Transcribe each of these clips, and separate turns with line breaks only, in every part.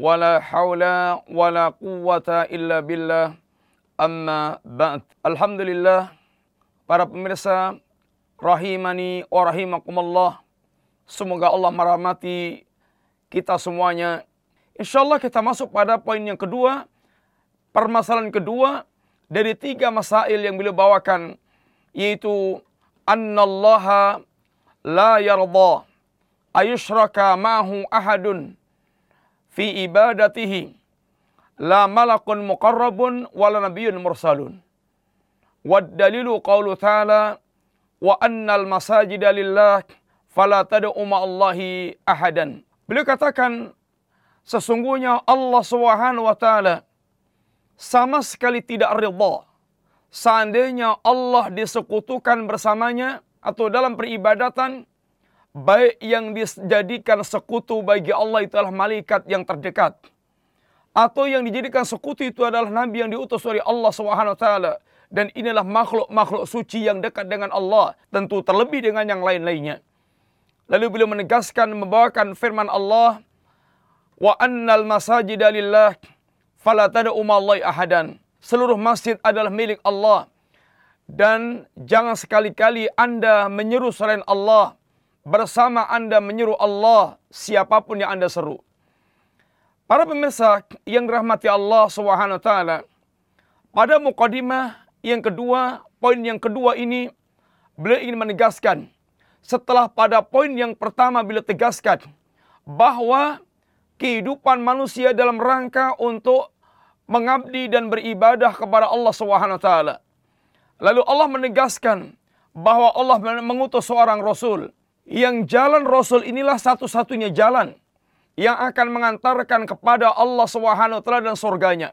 wala haula wala quwwata illa billah. Amma ba'd. Alhamdulillah para pemirsa rahimani wa rahimakumullah. Semoga Allah merahmati kita semuanya. Insyaallah kita masuk pada poin yang kedua permasalahan kedua dari tiga masail yang beliau bawakan yaitu annallaha la yarda ayushraka ma'hu ahadun fi ibadatihi la malakun muqarrabun wala nabiyyun mursalun. Wad dalilu qawlu ta'ala wa annal masajida lillah fala tad'u ma'allahi ahadan. Beliau katakan sesungguhnya Allah Subhanahu wa taala sama sekali tidak ridha seandainya Allah disekutukan bersamanya atau dalam peribadatan baik yang dijadikan sekutu bagi Allah itu adalah malaikat yang terdekat. Atau yang dijadikan sekutu itu adalah nabi yang diutus oleh Allah taala. Dan inilah makhluk-makhluk suci yang dekat dengan Allah tentu terlebih dengan yang lain-lainnya. Lalu beliau menegaskan membawakan firman Allah wa annal masajida lillah fala tad'u ahadan. Seluruh masjid adalah milik Allah. Dan jangan sekali-kali Anda menyeru selain Allah bersama Anda menyeru Allah siapa pun yang Anda seru. Para pemirsa yang dirahmati Allah taala, pada mukadimah yang kedua, poin yang kedua ini beliau ingin menegaskan setelah pada poin yang pertama beliau tegaskan bahwa kehidupan manusia dalam rangka untuk mengabdi dan beribadah kepada Allah taala. Lalu Allah menegaskan bahwa Allah mengutus seorang rasul yang jalan Rasul inilah satu-satunya jalan yang akan mengantarkan kepada Allah taala dan surganya.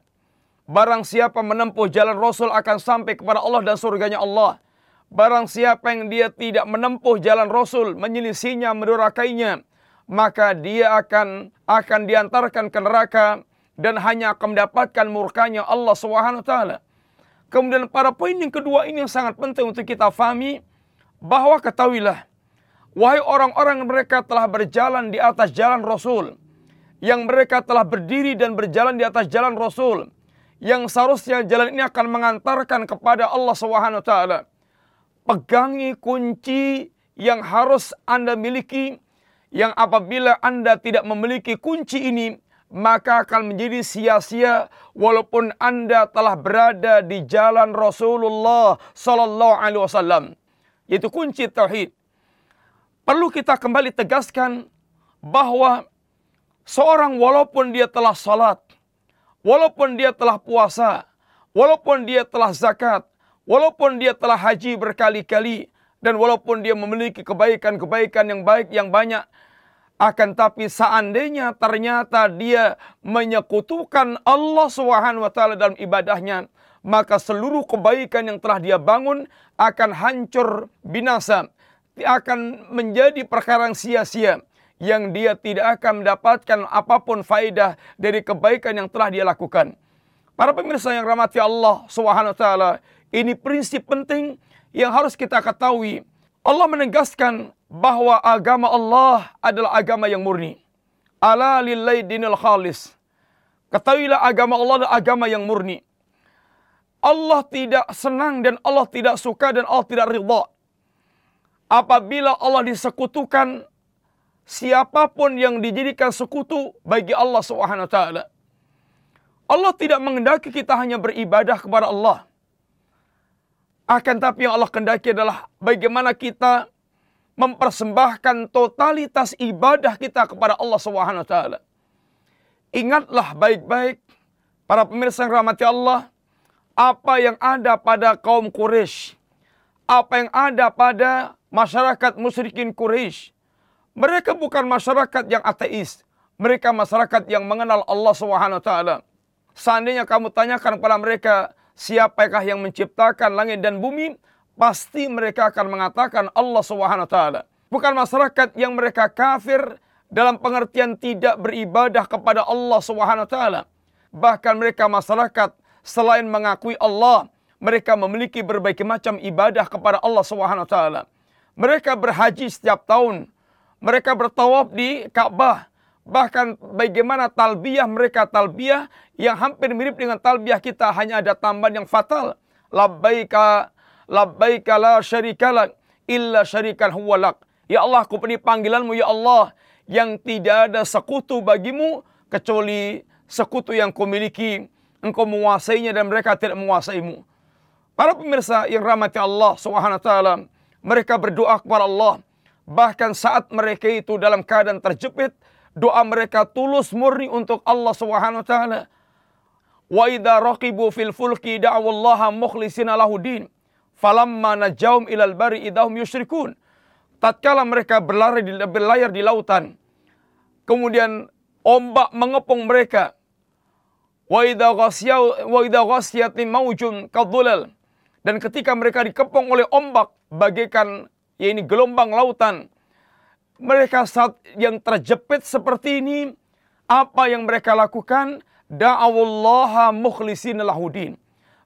Barang siapa menempuh jalan Rasul akan sampai kepada Allah dan surganya Allah. Barang siapa yang dia tidak menempuh jalan Rasul, menyelisinya, mendurakainya, maka dia akan akan diantarkan ke neraka dan hanya akan mendapatkan murkanya Allah taala. Kemudian pada poin yang kedua ini yang sangat penting untuk kita fahami bahwa ketahuilah Wahai orang-orang mereka telah berjalan di atas jalan Rasul. Yang mereka telah berdiri dan berjalan di atas jalan Rasul. Yang seharusnya jalan ini akan mengantarkan kepada Allah SWT. Pegangi kunci yang harus Anda miliki. Yang apabila Anda tidak memiliki kunci ini, maka akan menjadi sia-sia walaupun Anda telah berada di jalan Rasulullah sallallahu alaihi wasallam. Yaitu kunci tauhid perlu kita kembali tegaskan bahwa seorang walaupun dia telah salat, walaupun dia telah puasa, walaupun dia telah zakat, walaupun dia telah haji berkali-kali, dan walaupun dia memiliki kebaikan-kebaikan yang baik yang banyak, akan tapi seandainya ternyata dia menyekutukan Allah Subhanahu wa taala dalam ibadahnya, maka seluruh kebaikan yang telah dia bangun akan hancur binasa akan menjadi perkara yang sia-sia yang dia tidak akan mendapatkan apa pun faedah dari kebaikan yang telah dia lakukan. Para pemirsa yang rahmati Allah Subhanahu wa taala, ini prinsip penting yang harus kita ketahui. Allah menegaskan bahwa agama Allah adalah agama yang murni. Ala lillahi dinul khalis. Ketahuilah agama Allah adalah agama yang murni. Allah tidak senang dan Allah tidak suka dan Allah tidak ridha apabila Allah disekutukan siapa pun yang dijadikan sekutu bagi Allah Subhanahu taala. Allah tidak mengendaki kita hanya beribadah kepada Allah. Akan tapi yang Allah kendaki adalah bagaimana kita mempersembahkan totalitas ibadah kita kepada Allah Subhanahu taala. Ingatlah baik-baik para pemirsa yang rahmati Allah, apa yang ada pada kaum Quraisy, apa yang ada pada masyarakat musyrikin Quraisy. Mereka bukan masyarakat yang ateis. Mereka masyarakat yang mengenal Allah Subhanahu taala. Seandainya kamu tanyakan kepada mereka, siapakah yang menciptakan langit dan bumi? Pasti mereka akan mengatakan Allah Subhanahu taala. Bukan masyarakat yang mereka kafir dalam pengertian tidak beribadah kepada Allah Subhanahu taala. Bahkan mereka masyarakat selain mengakui Allah, mereka memiliki berbagai macam ibadah kepada Allah Subhanahu taala. Mereka berhaji setiap tahun. Mereka bertawaf di Ka'bah. Bahkan bagaimana talbiyah mereka talbiyah yang hampir mirip dengan talbiyah kita hanya ada tambahan yang fatal. Labbaika labbaika la syarikalak illa syarikan huwalak. Ya Allah, aku beri panggilanmu ya Allah yang tidak ada sekutu bagimu kecuali sekutu yang kau miliki. Engkau menguasainya dan mereka tidak menguasaimu. Para pemirsa yang rahmati Allah Subhanahu wa taala, mereka berdoa kepada Allah. Bahkan saat mereka itu dalam keadaan terjepit, doa mereka tulus murni untuk Allah Subhanahu wa taala. Wa idza raqibu fil fulki da'wallaha mukhlishina lahudin. Falamma najawm ilal bari idahum yusyrikun. Tatkala mereka berlari di, berlayar di lautan, kemudian ombak mengepung mereka. Wa idza ghasyati maujun kadhulal. Dan ketika mereka dikepung oleh ombak, bagaikan ya ini gelombang lautan. Mereka saat yang terjepit seperti ini, apa yang mereka lakukan? Da'awallaha mukhlisin lahudin.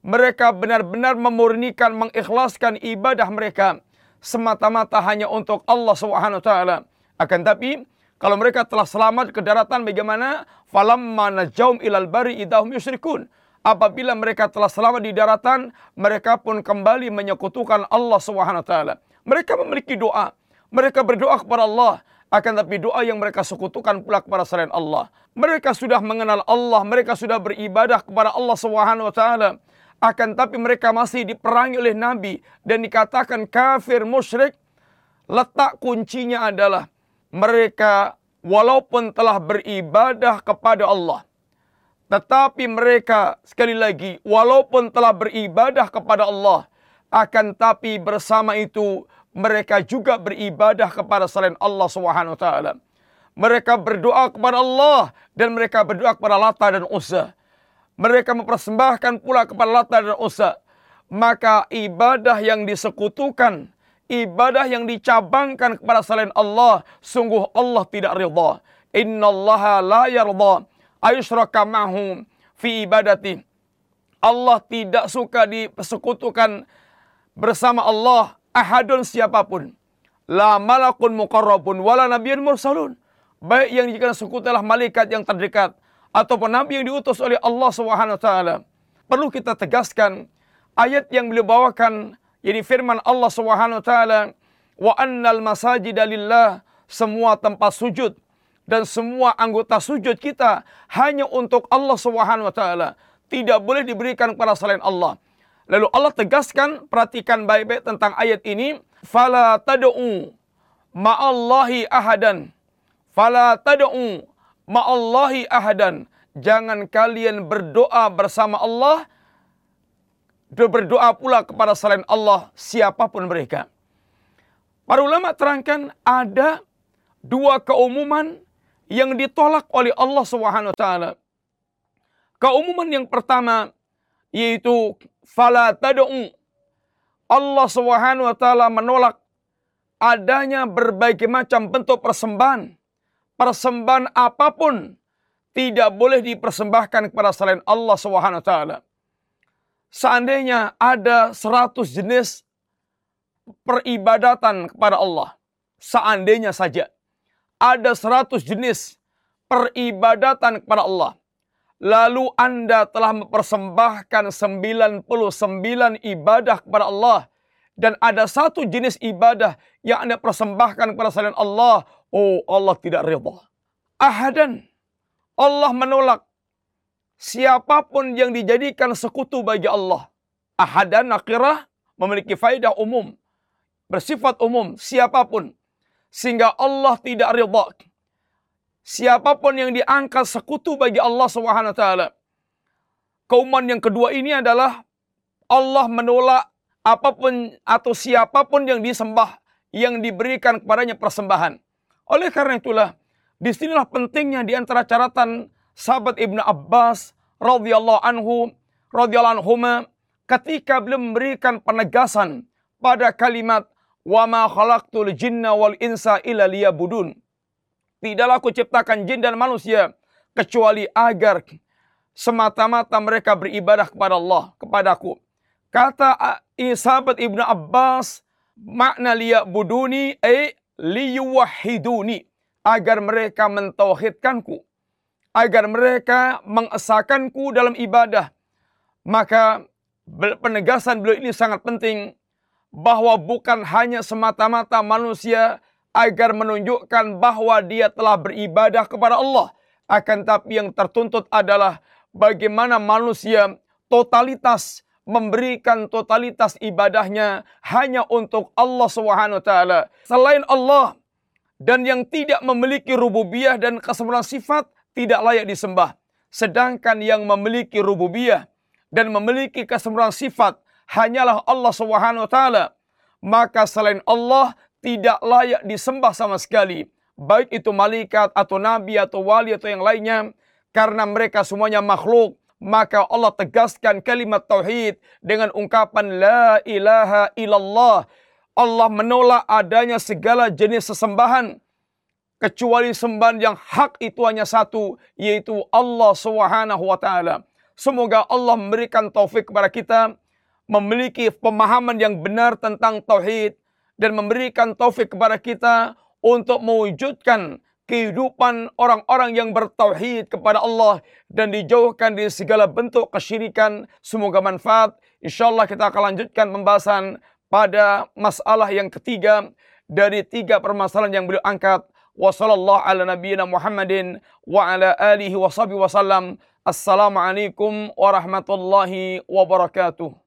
Mereka benar-benar memurnikan, mengikhlaskan ibadah mereka semata-mata hanya untuk Allah Subhanahu wa taala. Akan tapi kalau mereka telah selamat ke daratan bagaimana? Falamma najaum ilal bari idahum yusyrikun. Apabila mereka telah selamat di daratan, mereka pun kembali menyekutukan Allah Subhanahu taala. Mereka memiliki doa. Mereka berdoa kepada Allah. Akan tapi doa yang mereka sekutukan pula kepada selain Allah. Mereka sudah mengenal Allah. Mereka sudah beribadah kepada Allah Subhanahu taala. Akan tapi mereka masih diperangi oleh Nabi dan dikatakan kafir musyrik. Letak kuncinya adalah mereka walaupun telah beribadah kepada Allah tetapi mereka sekali lagi walaupun telah beribadah kepada Allah akan tapi bersama itu mereka juga beribadah kepada selain Allah Subhanahu. Mereka berdoa kepada Allah dan mereka berdoa kepada Lata dan Uzza. Mereka mempersembahkan pula kepada Lata dan Uzza. Maka ibadah yang disekutukan, ibadah yang dicabangkan kepada selain Allah, sungguh Allah tidak ridha. Allah la yarda ayusraka ma'hum fi ibadati. Allah tidak suka dipersekutukan bersama Allah ahadun siapa pun. La malakun muqarrabun wala nabiyyun mursalun. Baik yang dijadikan sekutu adalah malaikat yang terdekat ataupun nabi yang diutus oleh Allah Subhanahu wa taala. Perlu kita tegaskan ayat yang beliau bawakan ini firman Allah Subhanahu wa taala wa annal masajida lillah semua tempat sujud dan semua anggota sujud kita hanya untuk Allah Subhanahu wa taala, tidak boleh diberikan kepada selain Allah. Lalu Allah tegaskan, perhatikan baik-baik tentang ayat ini, fala tad'u ma'allahi ahadan. Fala tad'u ma'allahi ahadan. Jangan kalian berdoa bersama Allah berdoa pula kepada selain Allah siapa pun mereka. Para ulama terangkan ada dua keumuman yang ditolak oleh Allah Subhanahu wa taala. Keumuman yang pertama yaitu fala tad'u Allah Subhanahu wa taala menolak adanya berbagai macam bentuk persembahan. Persembahan apa pun tidak boleh dipersembahkan kepada selain Allah Subhanahu wa taala. Seandainya ada 100 jenis peribadatan kepada Allah, seandainya saja ada seratus jenis peribadatan kepada Allah. Lalu Anda telah mempersembahkan 99 ibadah kepada Allah. Dan ada satu jenis ibadah yang Anda persembahkan kepada selain Allah. Oh Allah tidak rida. Ahadan. Allah menolak siapa pun yang dijadikan sekutu bagi Allah. Ahadan nakirah memiliki faedah umum. Bersifat umum siapa pun sehingga Allah tidak ridha. Siapa pun yang diangkat sekutu bagi Allah Subhanahu taala. Kauman yang kedua ini adalah Allah menolak apa pun atau siapa pun yang disembah yang diberikan kepadanya persembahan. Oleh karena itulah di sinilah pentingnya di antara catatan sahabat Ibnu Abbas radhiyallahu anhu radhiyallahu anhuma ketika beliau memberikan penegasan pada kalimat wa ma khalaqtul jinna wal insa illa liyabudun. Tidaklah aku ciptakan jin dan manusia kecuali agar semata-mata mereka beribadah kepada Allah, kepadaku. Kata sahabat Ibnu Abbas, makna liyabuduni ay liyuwahiduni agar mereka mentauhidkanku, agar mereka mengesahkanku dalam ibadah. Maka penegasan beliau ini sangat penting bahwa bukan hanya semata-mata manusia agar menunjukkan bahwa dia telah beribadah kepada Allah. Akan tapi yang tertuntut adalah bagaimana manusia totalitas memberikan totalitas ibadahnya hanya untuk Allah taala. Selain Allah dan yang tidak memiliki rububiyah dan kesempurnaan sifat tidak layak disembah. Sedangkan yang memiliki rububiyah dan memiliki kesempurnaan sifat hanyalah Allah Subhanahu wa taala. Maka selain Allah tidak layak disembah sama sekali. Baik itu malaikat atau nabi atau wali atau yang lainnya karena mereka semuanya makhluk. Maka Allah tegaskan kalimat tauhid dengan ungkapan la ilaha illallah. Allah menolak adanya segala jenis sesembahan kecuali sembahan yang hak itu hanya satu yaitu Allah Subhanahu wa taala. Semoga Allah memberikan taufik kepada kita memiliki pemahaman yang benar tentang tauhid dan memberikan taufik kepada kita untuk mewujudkan kehidupan orang-orang yang bertauhid kepada Allah dan dijauhkan dari segala bentuk kesyirikan. Semoga manfaat. Insyaallah kita akan lanjutkan pembahasan pada masalah yang ketiga dari tiga permasalahan yang beliau angkat. Wassallallahu ala nabiyyina Muhammadin wa ala alihi wa wasallam. Assalamualaikum warahmatullahi wabarakatuh.